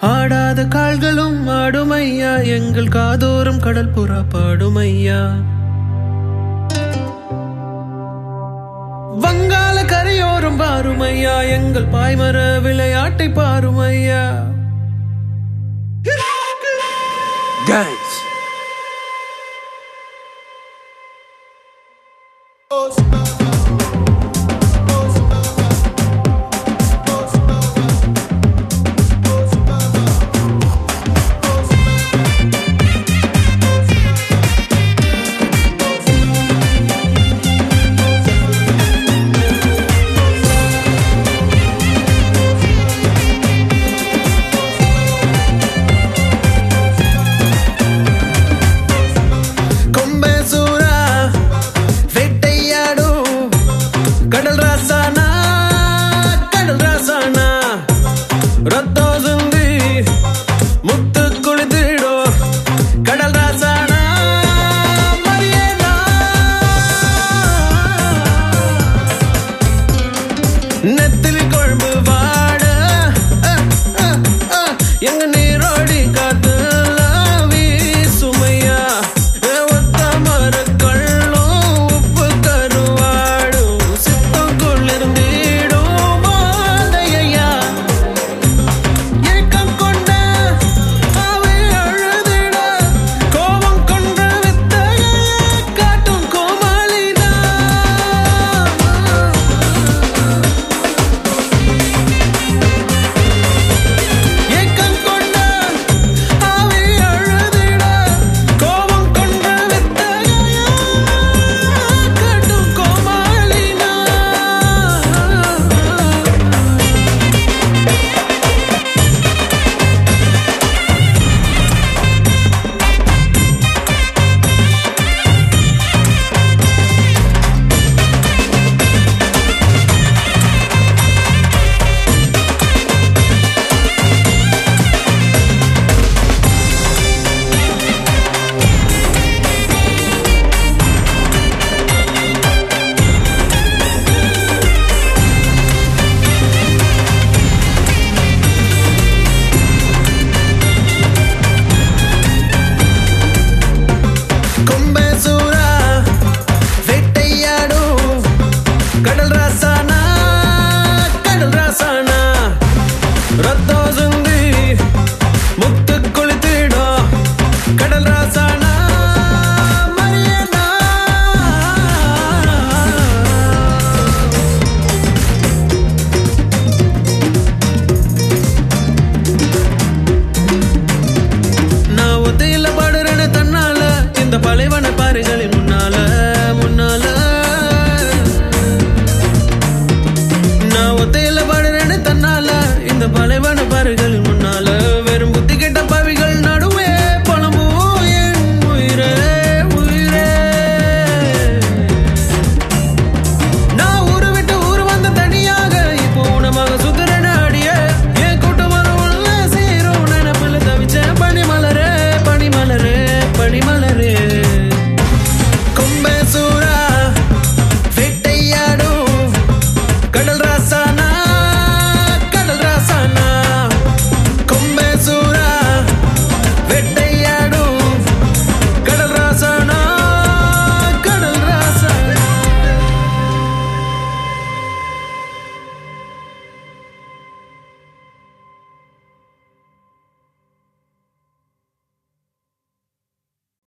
ஆடாத கால்களும் ஆடுமையா. எங்கள் காதோறும் கடல் புறா பாடுமையா. வங்காள கரையோரம் பாருமையா. எங்கள் பாய்மர விளையாட்டை பாருமையா. Gangs. Oh, midir